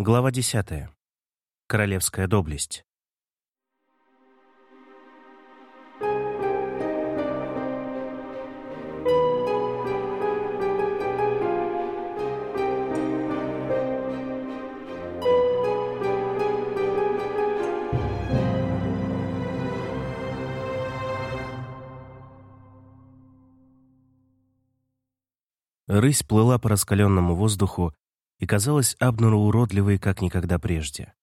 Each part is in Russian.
Глава 10. Королевская доблесть. Рысь плыла по раскаленному воздуху и казалась Абнеру уродливой, как никогда прежде.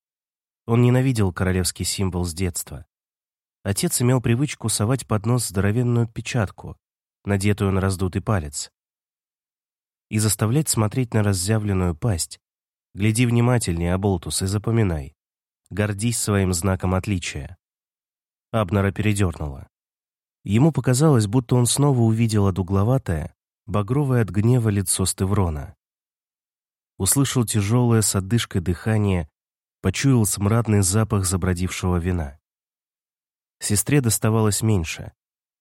Он ненавидел королевский символ с детства. Отец имел привычку совать под нос здоровенную печатку, надетую на раздутый палец, и заставлять смотреть на разъявленную пасть. Гляди внимательнее, Аболтус, и запоминай. Гордись своим знаком отличия. Абнера передернуло. Ему показалось, будто он снова увидел одугловатое, багровое от гнева лицо Стеврона. Услышал тяжелое с отдышкой дыхание, почуял смрадный запах забродившего вина. Сестре доставалось меньше.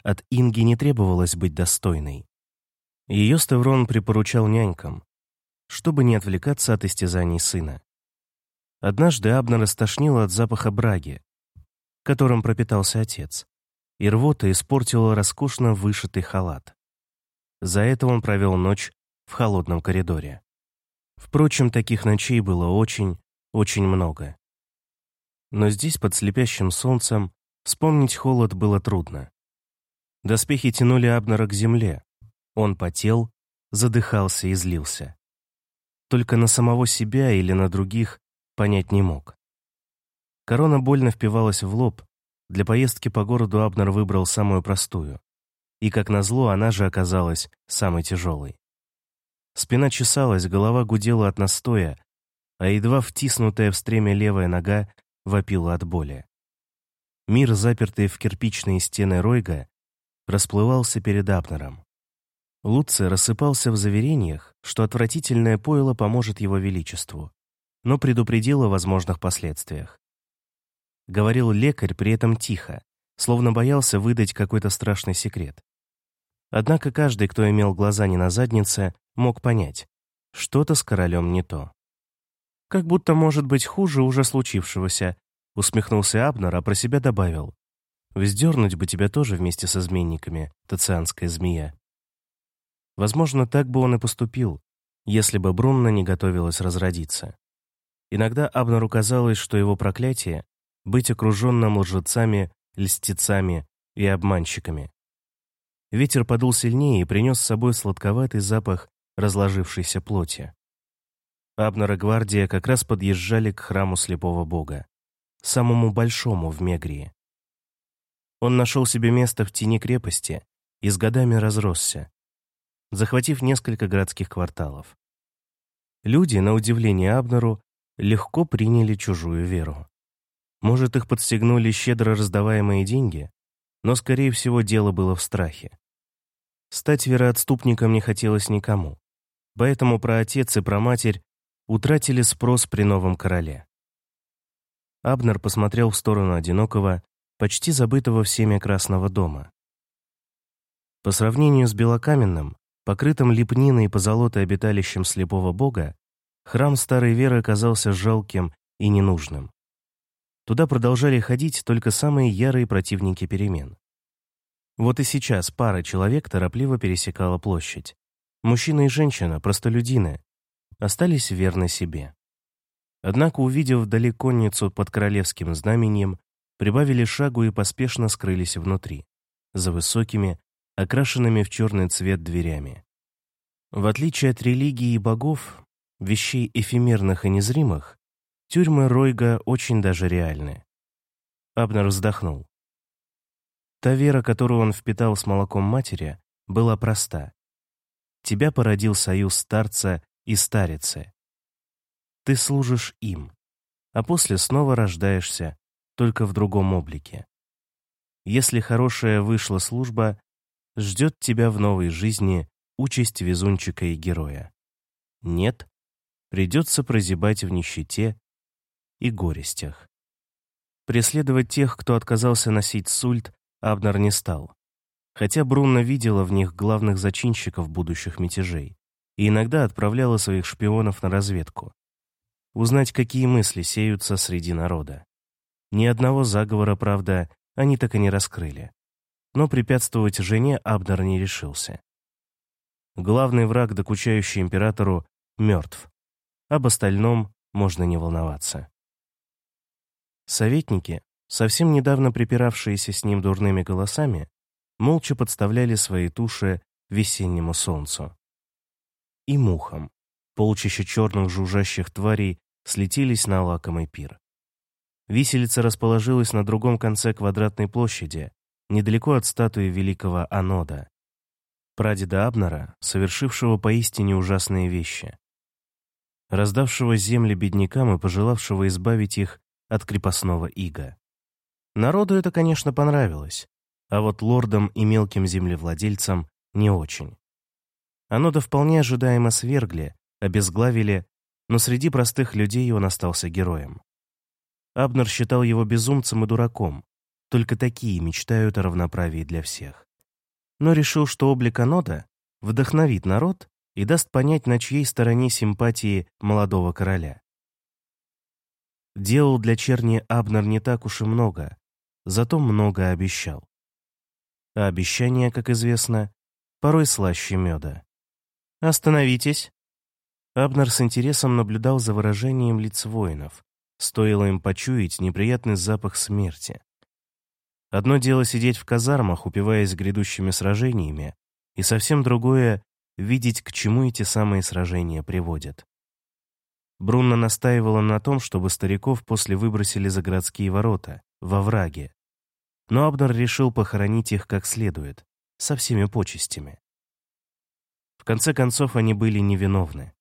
От Инги не требовалось быть достойной. Ее Стеврон припоручал нянькам, чтобы не отвлекаться от истязаний сына. Однажды Абна растошнила от запаха браги, которым пропитался отец, и рвота испортила роскошно вышитый халат. За это он провел ночь в холодном коридоре. Впрочем, таких ночей было очень, очень много. Но здесь, под слепящим солнцем, вспомнить холод было трудно. Доспехи тянули Абнера к земле. Он потел, задыхался и злился. Только на самого себя или на других понять не мог. Корона больно впивалась в лоб. Для поездки по городу Абнер выбрал самую простую и, как назло, она же оказалась самой тяжелой. Спина чесалась, голова гудела от настоя, а едва втиснутая в стремя левая нога вопила от боли. Мир, запертый в кирпичные стены Ройга, расплывался перед Апнером. Луций рассыпался в заверениях, что отвратительное пойло поможет его величеству, но предупредил о возможных последствиях. Говорил лекарь при этом тихо, словно боялся выдать какой-то страшный секрет. Однако каждый, кто имел глаза не на заднице, мог понять, что-то с королем не то. «Как будто может быть хуже уже случившегося», усмехнулся Абнер, а про себя добавил. «Вздернуть бы тебя тоже вместе с изменниками, тацианская змея». Возможно, так бы он и поступил, если бы Брунна не готовилась разродиться. Иногда Абнеру казалось, что его проклятие — быть окруженным лжецами, льстецами и обманщиками. Ветер подул сильнее и принес с собой сладковатый запах разложившейся плоти. Абнер и гвардия как раз подъезжали к храму слепого бога, самому большому в Мегрии. Он нашел себе место в тени крепости и с годами разросся, захватив несколько городских кварталов. Люди, на удивление Абнеру, легко приняли чужую веру. Может, их подстегнули щедро раздаваемые деньги, но, скорее всего, дело было в страхе. Стать вероотступником не хотелось никому. Поэтому про отец и про матерь утратили спрос при новом короле. Абнер посмотрел в сторону одинокого, почти забытого всеми Красного дома. По сравнению с белокаменным, покрытым лепниной и позолотой обиталищем слепого бога, храм старой веры оказался жалким и ненужным. Туда продолжали ходить только самые ярые противники перемен. Вот и сейчас пара человек торопливо пересекала площадь. Мужчина и женщина, простолюдины, остались верны себе. Однако, увидев вдали конницу под королевским знаменем, прибавили шагу и поспешно скрылись внутри, за высокими, окрашенными в черный цвет дверями. В отличие от религии и богов, вещей эфемерных и незримых, тюрьмы Ройга очень даже реальны. Абнер вздохнул. Та вера, которую он впитал с молоком матери, была проста. Тебя породил союз старца и старицы. Ты служишь им, а после снова рождаешься, только в другом облике. Если хорошая вышла служба, ждет тебя в новой жизни участь везунчика и героя. Нет, придется прозябать в нищете и горестях. Преследовать тех, кто отказался носить сульт, Абнер не стал. Хотя Брунна видела в них главных зачинщиков будущих мятежей и иногда отправляла своих шпионов на разведку. узнать, какие мысли сеются среди народа. Ни одного заговора, правда, они так и не раскрыли. Но препятствовать жене Абнер не решился. Главный враг, докучающий императору, мертв. Об остальном можно не волноваться. Советники, совсем недавно припиравшиеся с ним дурными голосами, молча подставляли свои туши весеннему солнцу. И мухам, полчища черных жужжащих тварей, слетелись на лакомый пир. Виселица расположилась на другом конце квадратной площади, недалеко от статуи великого Анода, прадеда Абнера, совершившего поистине ужасные вещи, раздавшего земли беднякам и пожелавшего избавить их от крепостного ига. Народу это, конечно, понравилось, а вот лордам и мелким землевладельцам не очень. Анода вполне ожидаемо свергли, обезглавили, но среди простых людей он остался героем. Абнер считал его безумцем и дураком, только такие мечтают о равноправии для всех. Но решил, что облик Анода вдохновит народ и даст понять, на чьей стороне симпатии молодого короля. Делал для черни Абнер не так уж и много, зато много обещал. А обещания, как известно, порой слаще меда. «Остановитесь!» Абнер с интересом наблюдал за выражением лиц воинов. Стоило им почуять неприятный запах смерти. Одно дело сидеть в казармах, упиваясь грядущими сражениями, и совсем другое — видеть, к чему эти самые сражения приводят. Брунна настаивала на том, чтобы стариков после выбросили за городские ворота, во враге. Но Абнер решил похоронить их как следует, со всеми почестями. В конце концов, они были невиновны.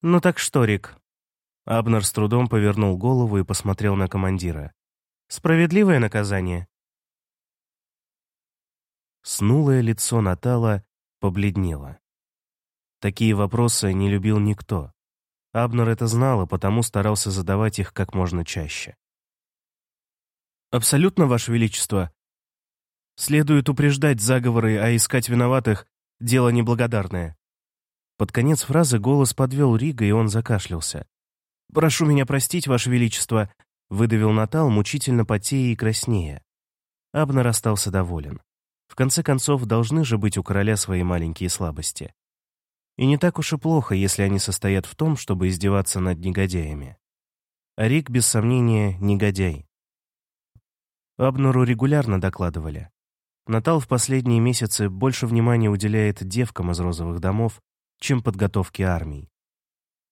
«Ну так что, Рик?» Абнер с трудом повернул голову и посмотрел на командира. «Справедливое наказание?» Снулое лицо Натала побледнело. Такие вопросы не любил никто. Абнер это знал, и потому старался задавать их как можно чаще. «Абсолютно, Ваше Величество. Следует упреждать заговоры, а искать виноватых — дело неблагодарное». Под конец фразы голос подвел Рига, и он закашлялся. «Прошу меня простить, Ваше Величество», — выдавил Натал, мучительно потея и краснея. Абнер остался доволен. В конце концов, должны же быть у короля свои маленькие слабости. И не так уж и плохо, если они состоят в том, чтобы издеваться над негодяями. А Рик, без сомнения, негодяй. Абнуру регулярно докладывали. Натал в последние месяцы больше внимания уделяет девкам из розовых домов, чем подготовке армий.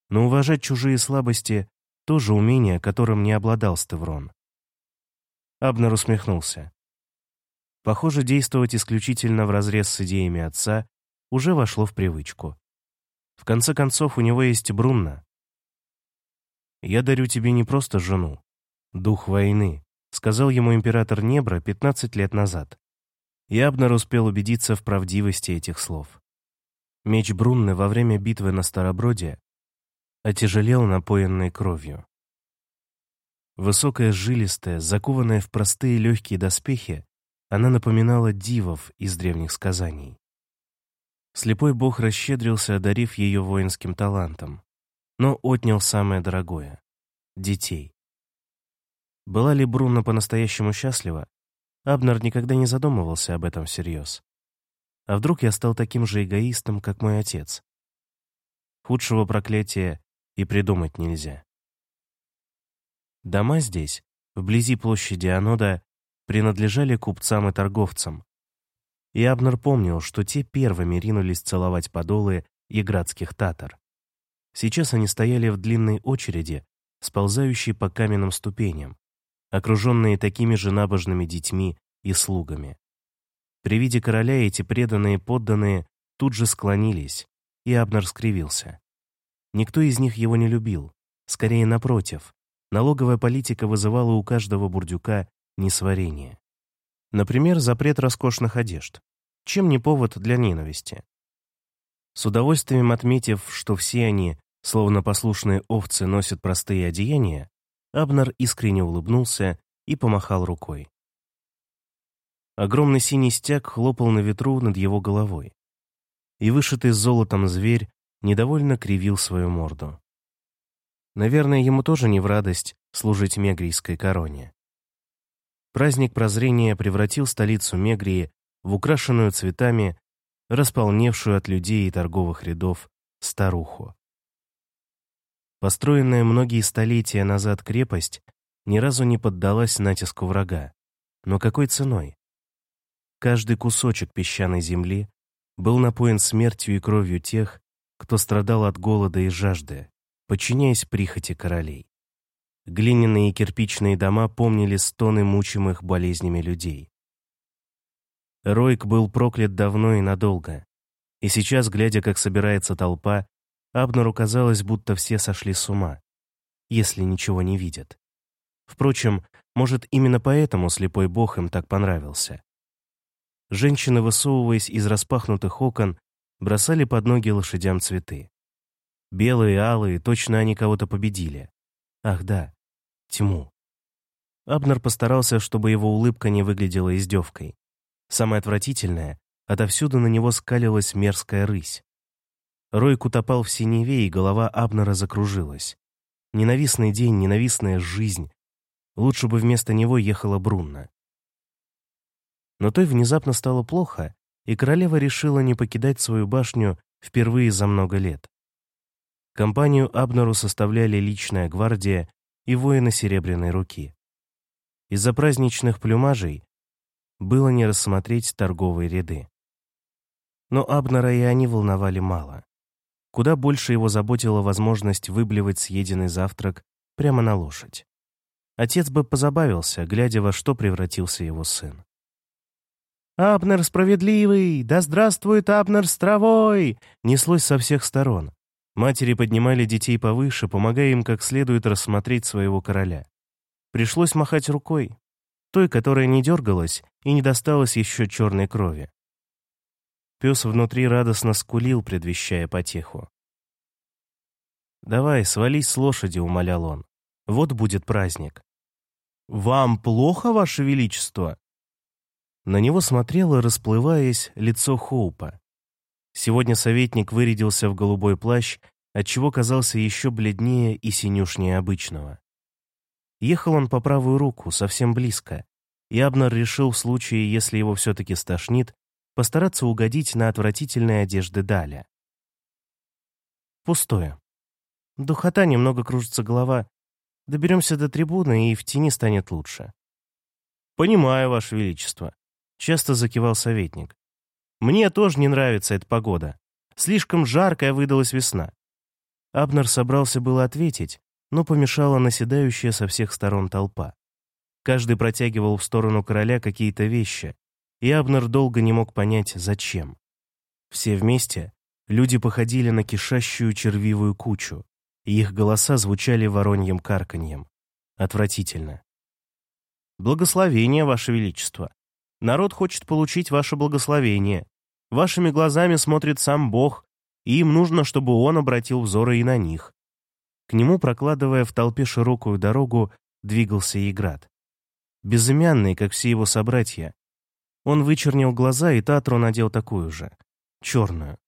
Но уважать чужие слабости — тоже умение, которым не обладал Стеврон. Абнер усмехнулся. Похоже, действовать исключительно вразрез с идеями отца уже вошло в привычку. В конце концов, у него есть Брунна. «Я дарю тебе не просто жену, дух войны», сказал ему император Небра 15 лет назад. И Абнер успел убедиться в правдивости этих слов. Меч Брунны во время битвы на Староброде отяжелел напоенной кровью. Высокая, жилистая, закованная в простые легкие доспехи, она напоминала дивов из древних сказаний. Слепой бог расщедрился, одарив ее воинским талантом, но отнял самое дорогое — детей. Была ли Бруно по-настоящему счастлива? Абнер никогда не задумывался об этом всерьез. А вдруг я стал таким же эгоистом, как мой отец? Худшего проклятия и придумать нельзя. Дома здесь, вблизи площади Анода, принадлежали купцам и торговцам. И Абнер помнил, что те первыми ринулись целовать подолы яградских татар. Сейчас они стояли в длинной очереди, сползающей по каменным ступеням, окруженные такими же набожными детьми и слугами. При виде короля эти преданные подданные тут же склонились, и Абнер скривился. Никто из них его не любил, скорее напротив. Налоговая политика вызывала у каждого бурдюка несварение. Например, запрет роскошных одежд. Чем не повод для ненависти? С удовольствием отметив, что все они, словно послушные овцы, носят простые одеяния, Абнер искренне улыбнулся и помахал рукой. Огромный синий стяг хлопал на ветру над его головой. И вышитый золотом зверь недовольно кривил свою морду. Наверное, ему тоже не в радость служить мегрийской короне. Праздник прозрения превратил столицу Мегрии в украшенную цветами, располневшую от людей и торговых рядов старуху. Построенная многие столетия назад крепость ни разу не поддалась натиску врага. Но какой ценой? Каждый кусочек песчаной земли был напоен смертью и кровью тех, кто страдал от голода и жажды, подчиняясь прихоти королей. Глиняные и кирпичные дома помнили стоны мучимых болезнями людей. Ройк был проклят давно и надолго. И сейчас, глядя, как собирается толпа, Абнеру казалось, будто все сошли с ума, если ничего не видят. Впрочем, может, именно поэтому слепой бог им так понравился. Женщины, высовываясь из распахнутых окон, бросали под ноги лошадям цветы. Белые, алые, точно они кого-то победили. Ах да, тьму. Абнер постарался, чтобы его улыбка не выглядела издевкой. Самое отвратительное — отовсюду на него скалилась мерзкая рысь. Ройк утопал в синеве, и голова Абнера закружилась. Ненавистный день, ненавистная жизнь. Лучше бы вместо него ехала Брунна. Но той внезапно стало плохо, и королева решила не покидать свою башню впервые за много лет. Компанию Абнеру составляли личная гвардия и воины Серебряной руки. Из-за праздничных плюмажей было не рассмотреть торговые ряды. Но Абнера и они волновали мало. Куда больше его заботила возможность выблевать съеденный завтрак прямо на лошадь. Отец бы позабавился, глядя, во что превратился его сын. «Абнер справедливый! Да здравствует Абнер с травой!» неслось со всех сторон. Матери поднимали детей повыше, помогая им как следует рассмотреть своего короля. Пришлось махать рукой, той, которая не дергалась и не досталась еще черной крови. Пес внутри радостно скулил, предвещая потеху. «Давай, свались с лошади», — умолял он. «Вот будет праздник». «Вам плохо, Ваше Величество?» На него смотрело, расплываясь, лицо Хоупа. Сегодня советник вырядился в голубой плащ, отчего казался еще бледнее и синюшнее обычного. Ехал он по правую руку, совсем близко, и Абнер решил в случае, если его все-таки стошнит, постараться угодить на отвратительные одежды Даля. Пустое. Духота, немного кружится голова. Доберемся до трибуны, и в тени станет лучше. «Понимаю, Ваше Величество», Часто закивал советник. «Мне тоже не нравится эта погода. Слишком жаркая выдалась весна». Абнер собрался было ответить, но помешала наседающая со всех сторон толпа. Каждый протягивал в сторону короля какие-то вещи, и Абнер долго не мог понять, зачем. Все вместе люди походили на кишащую червивую кучу, и их голоса звучали вороньим карканьем. Отвратительно. «Благословение, Ваше Величество!» Народ хочет получить ваше благословение. Вашими глазами смотрит сам Бог, и им нужно, чтобы он обратил взоры и на них. К нему, прокладывая в толпе широкую дорогу, двигался Играт. Безымянный, как все его собратья. Он вычернил глаза, и Татру надел такую же, черную.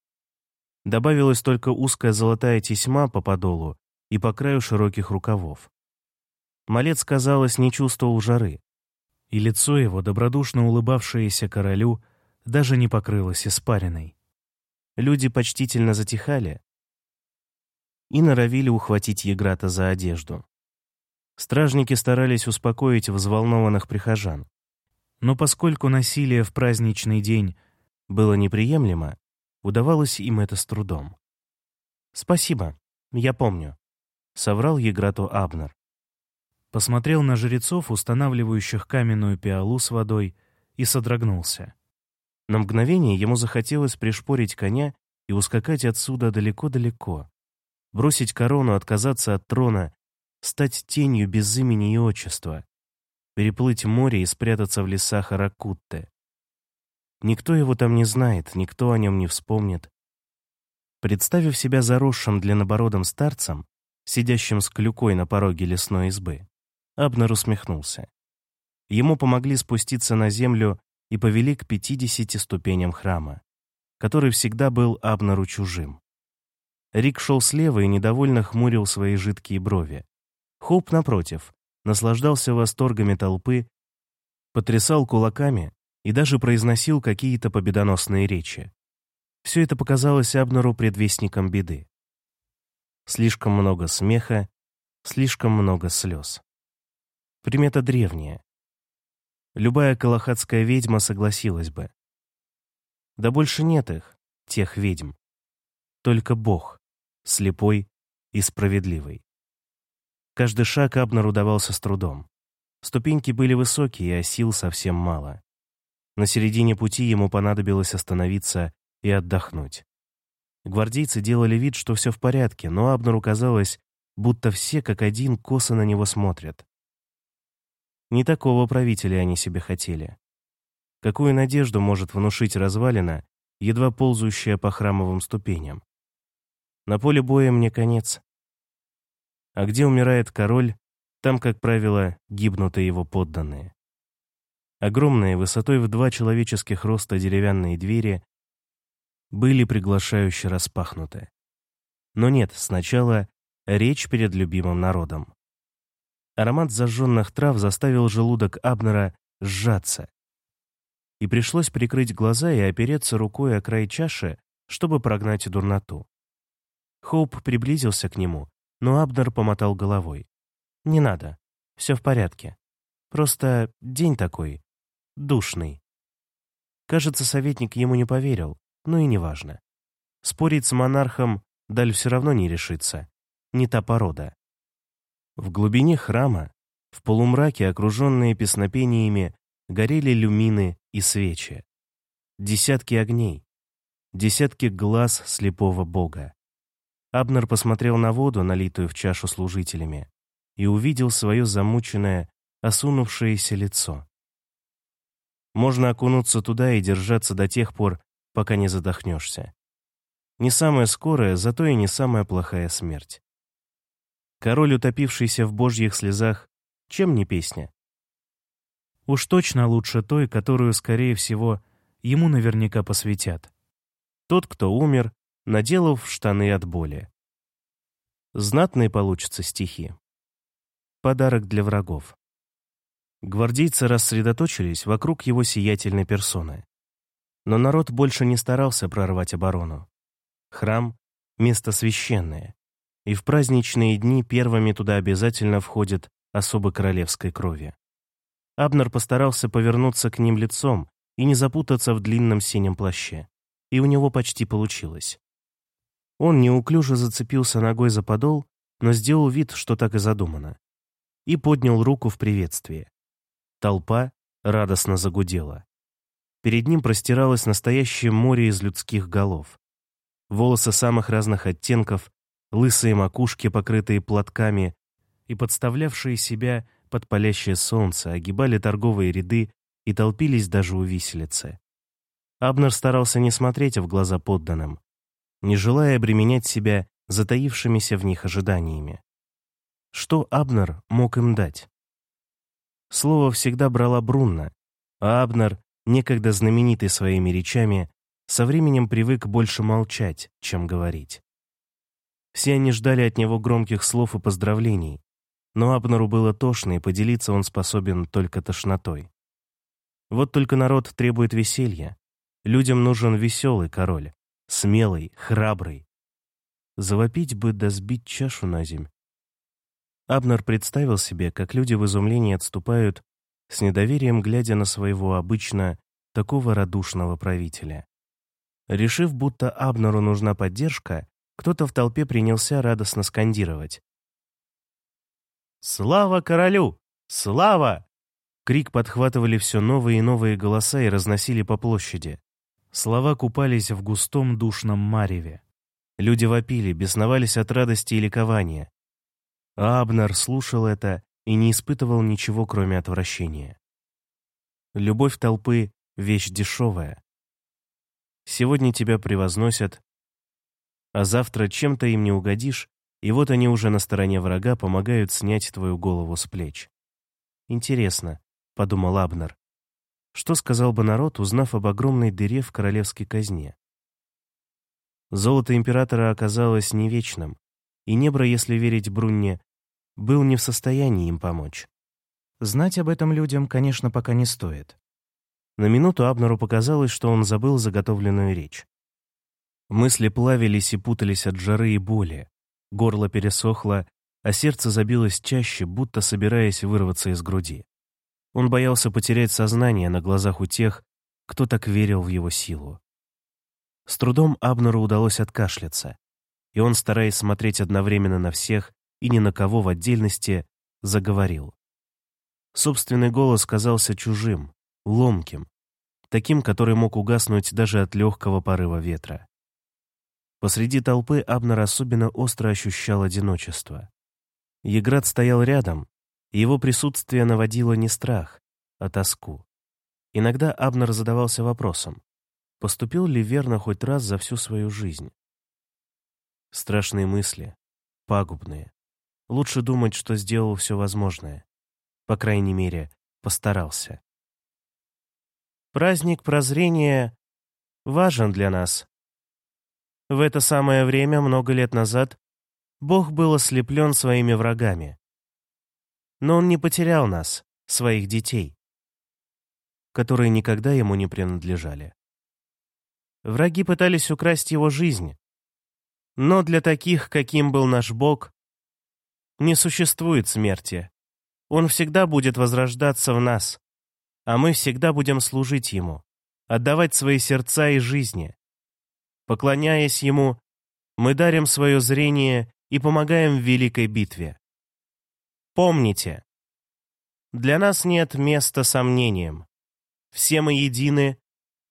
Добавилась только узкая золотая тесьма по подолу и по краю широких рукавов. Малец, казалось, не чувствовал жары и лицо его, добродушно улыбавшееся королю, даже не покрылось испариной. Люди почтительно затихали и норовили ухватить Еграта за одежду. Стражники старались успокоить взволнованных прихожан. Но поскольку насилие в праздничный день было неприемлемо, удавалось им это с трудом. «Спасибо, я помню», — соврал Еграту Абнер посмотрел на жрецов, устанавливающих каменную пиалу с водой, и содрогнулся. На мгновение ему захотелось пришпорить коня и ускакать отсюда далеко-далеко, бросить корону, отказаться от трона, стать тенью без имени и отчества, переплыть море и спрятаться в лесах Аракутте. Никто его там не знает, никто о нем не вспомнит. Представив себя заросшим длиннобородым старцем, сидящим с клюкой на пороге лесной избы, Абнер усмехнулся. Ему помогли спуститься на землю и повели к пятидесяти ступеням храма, который всегда был Абнеру чужим. Рик шел слева и недовольно хмурил свои жидкие брови. Хоуп, напротив, наслаждался восторгами толпы, потрясал кулаками и даже произносил какие-то победоносные речи. Все это показалось Абнеру предвестником беды. Слишком много смеха, слишком много слез. Примета древняя. Любая калахатская ведьма согласилась бы. Да больше нет их, тех ведьм. Только Бог, слепой и справедливый. Каждый шаг Абнеру давался с трудом. Ступеньки были высокие, а сил совсем мало. На середине пути ему понадобилось остановиться и отдохнуть. Гвардейцы делали вид, что все в порядке, но Абнеру казалось, будто все как один косо на него смотрят. Не такого правителя они себе хотели. Какую надежду может внушить развалина, едва ползающая по храмовым ступеням? На поле боя мне конец. А где умирает король, там, как правило, гибнут и его подданные. Огромные, высотой в два человеческих роста деревянные двери были приглашающе распахнуты. Но нет, сначала речь перед любимым народом. Аромат зажженных трав заставил желудок Абнера сжаться. И пришлось прикрыть глаза и опереться рукой о край чаши, чтобы прогнать дурноту. Хоуп приблизился к нему, но Абнер помотал головой. «Не надо. Все в порядке. Просто день такой. Душный». Кажется, советник ему не поверил, но и неважно. Спорить с монархом Даль все равно не решится. Не та порода. В глубине храма, в полумраке, окруженные песнопениями, горели люмины и свечи. Десятки огней, десятки глаз слепого бога. Абнер посмотрел на воду, налитую в чашу служителями, и увидел свое замученное, осунувшееся лицо. Можно окунуться туда и держаться до тех пор, пока не задохнешься. Не самая скорая, зато и не самая плохая смерть. Король, утопившийся в божьих слезах, чем не песня? Уж точно лучше той, которую, скорее всего, ему наверняка посвятят. Тот, кто умер, наделав штаны от боли. Знатные получатся стихи. Подарок для врагов. Гвардейцы рассредоточились вокруг его сиятельной персоны. Но народ больше не старался прорвать оборону. Храм — место священное и в праздничные дни первыми туда обязательно входят особо королевской крови. Абнер постарался повернуться к ним лицом и не запутаться в длинном синем плаще, и у него почти получилось. Он неуклюже зацепился ногой за подол, но сделал вид, что так и задумано, и поднял руку в приветствие. Толпа радостно загудела. Перед ним простиралось настоящее море из людских голов. Волосы самых разных оттенков лысые макушки, покрытые платками, и подставлявшие себя под палящее солнце, огибали торговые ряды и толпились даже у виселицы. Абнер старался не смотреть в глаза подданным, не желая обременять себя затаившимися в них ожиданиями. Что Абнер мог им дать? Слово всегда брала Брунна, а Абнер, некогда знаменитый своими речами, со временем привык больше молчать, чем говорить. Все они ждали от него громких слов и поздравлений, но Абнеру было тошно, и поделиться он способен только тошнотой. Вот только народ требует веселья. Людям нужен веселый король, смелый, храбрый. Завопить бы да сбить чашу на земь. Абнер представил себе, как люди в изумлении отступают, с недоверием глядя на своего обычно такого радушного правителя. Решив, будто Абнеру нужна поддержка, кто-то в толпе принялся радостно скандировать. «Слава королю! Слава!» Крик подхватывали все новые и новые голоса и разносили по площади. Слова купались в густом душном мареве. Люди вопили, бесновались от радости и ликования. А Абнер слушал это и не испытывал ничего, кроме отвращения. Любовь толпы — вещь дешевая. Сегодня тебя превозносят, а завтра чем-то им не угодишь, и вот они уже на стороне врага помогают снять твою голову с плеч. «Интересно», — подумал Абнер, — «что сказал бы народ, узнав об огромной дыре в королевской казне?» Золото императора оказалось не вечным, и Небро, если верить Брунне, был не в состоянии им помочь. Знать об этом людям, конечно, пока не стоит. На минуту Абнеру показалось, что он забыл заготовленную речь. Мысли плавились и путались от жары и боли. Горло пересохло, а сердце забилось чаще, будто собираясь вырваться из груди. Он боялся потерять сознание на глазах у тех, кто так верил в его силу. С трудом Абнеру удалось откашляться, и он, стараясь смотреть одновременно на всех и ни на кого в отдельности, заговорил. Собственный голос казался чужим, ломким, таким, который мог угаснуть даже от легкого порыва ветра. Посреди толпы Абнер особенно остро ощущал одиночество. Еград стоял рядом, и его присутствие наводило не страх, а тоску. Иногда Абнер задавался вопросом, поступил ли верно хоть раз за всю свою жизнь. Страшные мысли, пагубные. Лучше думать, что сделал все возможное. По крайней мере, постарался. Праздник прозрения важен для нас. В это самое время, много лет назад, Бог был ослеплен своими врагами. Но Он не потерял нас, своих детей, которые никогда Ему не принадлежали. Враги пытались украсть Его жизнь, но для таких, каким был наш Бог, не существует смерти. Он всегда будет возрождаться в нас, а мы всегда будем служить Ему, отдавать свои сердца и жизни. Поклоняясь Ему, мы дарим свое зрение и помогаем в великой битве. Помните, для нас нет места сомнениям. Все мы едины,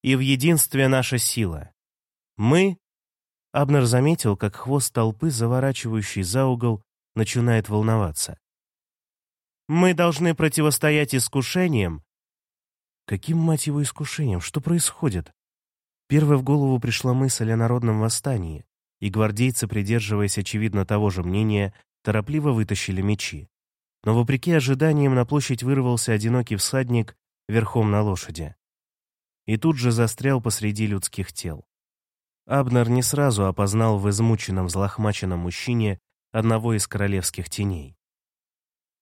и в единстве наша сила. Мы... Абнер заметил, как хвост толпы, заворачивающий за угол, начинает волноваться. Мы должны противостоять искушениям. Каким, мать его, искушением? Что происходит? Первой в голову пришла мысль о народном восстании, и гвардейцы, придерживаясь очевидно того же мнения, торопливо вытащили мечи. Но вопреки ожиданиям на площадь вырвался одинокий всадник верхом на лошади. И тут же застрял посреди людских тел. Абнер не сразу опознал в измученном, злохмаченном мужчине одного из королевских теней.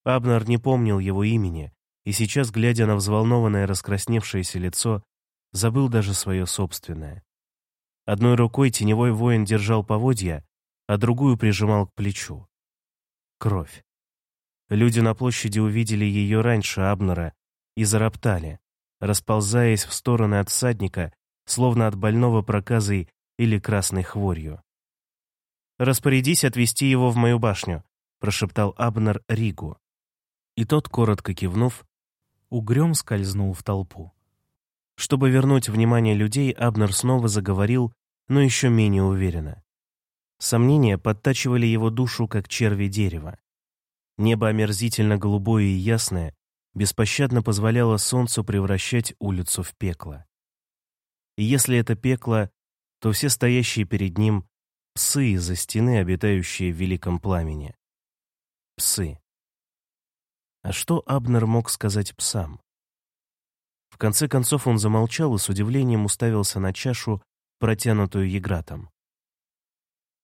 Абнер не помнил его имени, и сейчас, глядя на взволнованное раскрасневшееся лицо, забыл даже свое собственное. Одной рукой теневой воин держал поводья, а другую прижимал к плечу. Кровь. Люди на площади увидели ее раньше Абнера и зароптали, расползаясь в стороны от всадника, словно от больного проказой или красной хворью. «Распорядись отвести его в мою башню», — прошептал Абнер Ригу. И тот, коротко кивнув, угрём скользнул в толпу. Чтобы вернуть внимание людей, Абнер снова заговорил, но еще менее уверенно. Сомнения подтачивали его душу, как черви дерева. Небо омерзительно голубое и ясное беспощадно позволяло солнцу превращать улицу в пекло. И если это пекло, то все стоящие перед ним — псы из-за стены, обитающие в великом пламени. Псы. А что Абнер мог сказать псам? В конце концов он замолчал и с удивлением уставился на чашу, протянутую Егратом.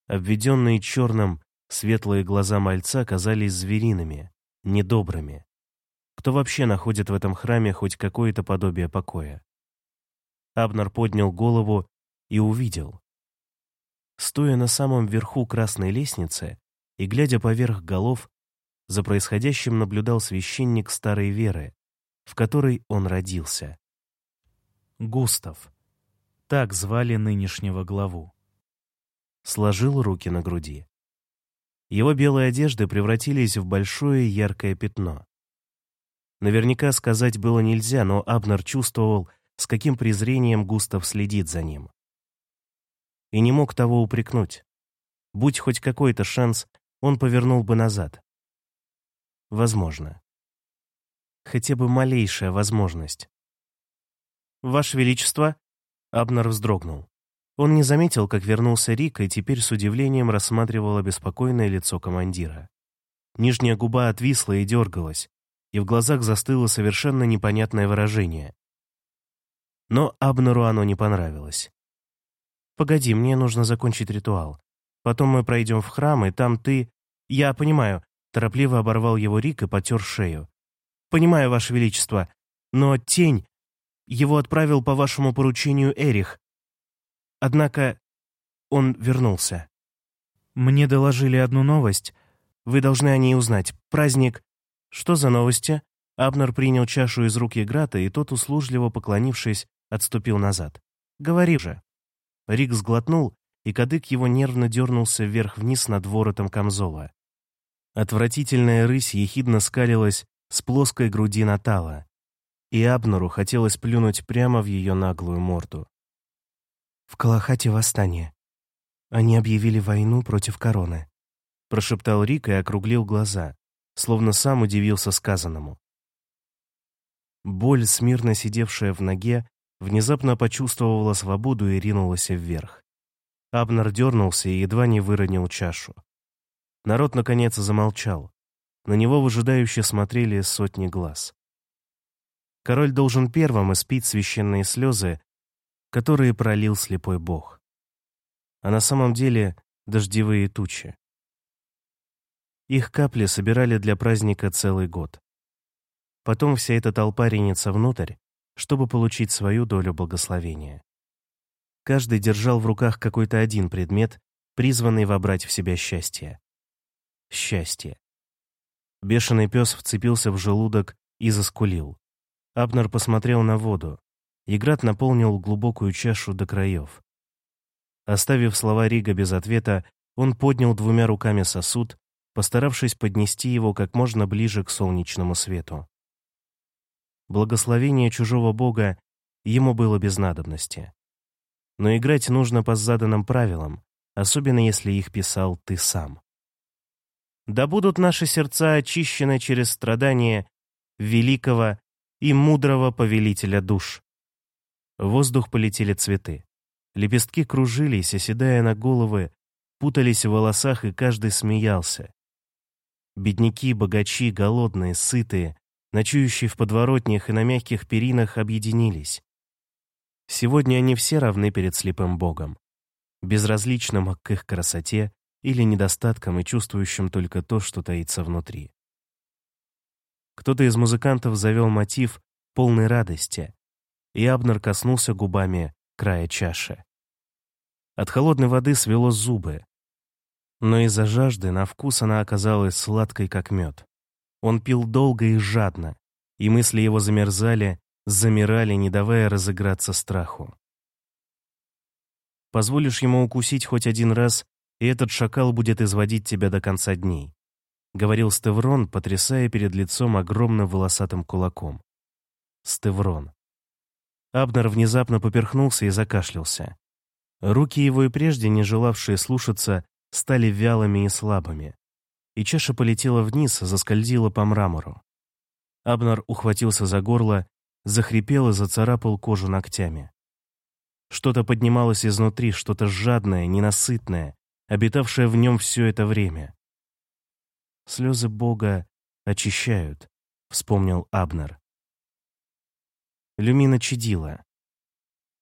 Обведенные черным, светлые глаза мальца казались звериными, недобрыми. Кто вообще находит в этом храме хоть какое-то подобие покоя? Абнер поднял голову и увидел. Стоя на самом верху красной лестницы и глядя поверх голов, за происходящим наблюдал священник старой веры, в которой он родился. Густав. Так звали нынешнего главу. Сложил руки на груди. Его белые одежды превратились в большое яркое пятно. Наверняка сказать было нельзя, но Абнер чувствовал, с каким презрением Густав следит за ним. И не мог того упрекнуть. Будь хоть какой-то шанс, он повернул бы назад. Возможно. Хотя бы малейшая возможность. «Ваше Величество!» Абнер вздрогнул. Он не заметил, как вернулся Рик, и теперь с удивлением рассматривал обеспокоенное лицо командира. Нижняя губа отвисла и дергалась, и в глазах застыло совершенно непонятное выражение. Но Абнеру оно не понравилось. Погоди, мне нужно закончить ритуал. Потом мы пройдем в храм, и там ты... Я понимаю, торопливо оборвал его Рик и потер шею. Понимаю, Ваше Величество, но тень... Его отправил по вашему поручению Эрих. Однако он вернулся. Мне доложили одну новость. Вы должны о ней узнать. Праздник... Что за новости? Абнер принял чашу из рук Еграта, и тот, услужливо поклонившись, отступил назад. «Говори же». Рик сглотнул, и кадык его нервно дернулся вверх-вниз над воротом камзола. Отвратительная рысь ехидно скалилась с плоской груди Натала, и Абнеру хотелось плюнуть прямо в ее наглую морду. «В Калахате восстание. Они объявили войну против короны», прошептал Рик и округлил глаза, словно сам удивился сказанному. Боль, смирно сидевшая в ноге, внезапно почувствовала свободу и ринулась вверх. Абнер дернулся и едва не выронил чашу. Народ, наконец, замолчал. На него выжидающе смотрели сотни глаз. Король должен первым испить священные слезы, которые пролил слепой бог. А на самом деле дождевые тучи. Их капли собирали для праздника целый год. Потом вся эта толпа ринется внутрь, чтобы получить свою долю благословения. Каждый держал в руках какой-то один предмет, призванный вобрать в себя счастье. Счастье. Бешеный пес вцепился в желудок и заскулил. Абнер посмотрел на воду. Играт наполнил глубокую чашу до краев. Оставив слова Рига без ответа, он поднял двумя руками сосуд, постаравшись поднести его как можно ближе к солнечному свету. Благословение чужого бога ему было без надобности. Но играть нужно по заданным правилам, особенно если их писал ты сам. «Да будут наши сердца очищены через страдания великого и мудрого повелителя душ». В воздух полетели цветы. Лепестки кружились, оседая на головы, путались в волосах, и каждый смеялся. Бедняки, богачи, голодные, сытые, ночующие в подворотнях и на мягких перинах, объединились. Сегодня они все равны перед слепым Богом, безразличным к их красоте или недостаткам и чувствующим только то, что таится внутри. Кто-то из музыкантов завел мотив полной радости, и Абнер коснулся губами края чаши. От холодной воды свело зубы, но из-за жажды на вкус она оказалась сладкой, как мед. Он пил долго и жадно, и мысли его замерзали, замирали, не давая разыграться страху. Позволишь ему укусить хоть один раз, и этот шакал будет изводить тебя до конца дней, — говорил Стеврон, потрясая перед лицом огромным волосатым кулаком. Стеврон. Абнер внезапно поперхнулся и закашлялся. Руки его и прежде, не желавшие слушаться, стали вялыми и слабыми и чаша полетела вниз, заскользила по мрамору. Абнар ухватился за горло, захрипел и зацарапал кожу ногтями. Что-то поднималось изнутри, что-то жадное, ненасытное, обитавшее в нем все это время. «Слезы Бога очищают», — вспомнил Абнер. Люмина чадила.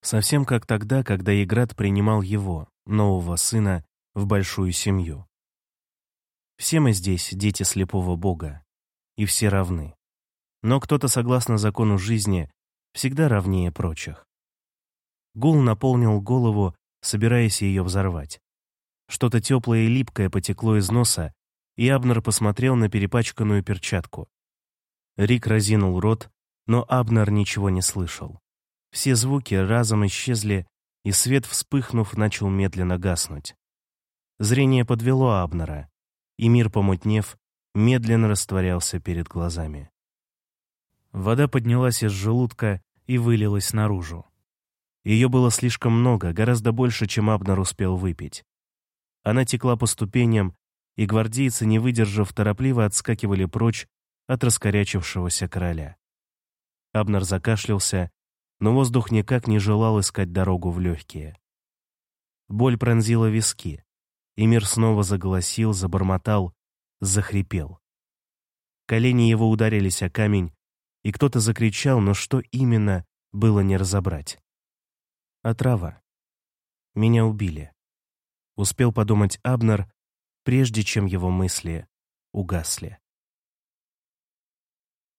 Совсем как тогда, когда Играт принимал его, нового сына, в большую семью. Все мы здесь дети слепого Бога, и все равны. Но кто-то, согласно закону жизни, всегда равнее прочих. Гул наполнил голову, собираясь ее взорвать. Что-то теплое и липкое потекло из носа, и Абнер посмотрел на перепачканную перчатку. Рик разинул рот, но Абнер ничего не слышал. Все звуки разом исчезли, и свет, вспыхнув, начал медленно гаснуть. Зрение подвело Абнера, и мир, помутнев, медленно растворялся перед глазами. Вода поднялась из желудка и вылилась наружу. Ее было слишком много, гораздо больше, чем Абнер успел выпить. Она текла по ступеням, и гвардейцы, не выдержав, торопливо отскакивали прочь от раскорячившегося короля. Абнер закашлялся, но воздух никак не желал искать дорогу в легкие. Боль пронзила виски. И мир снова заголосил, забормотал, захрипел. Колени его ударились о камень, и кто-то закричал, но что именно, было не разобрать. Отрава. меня убили. Успел подумать Абнер, прежде чем его мысли угасли.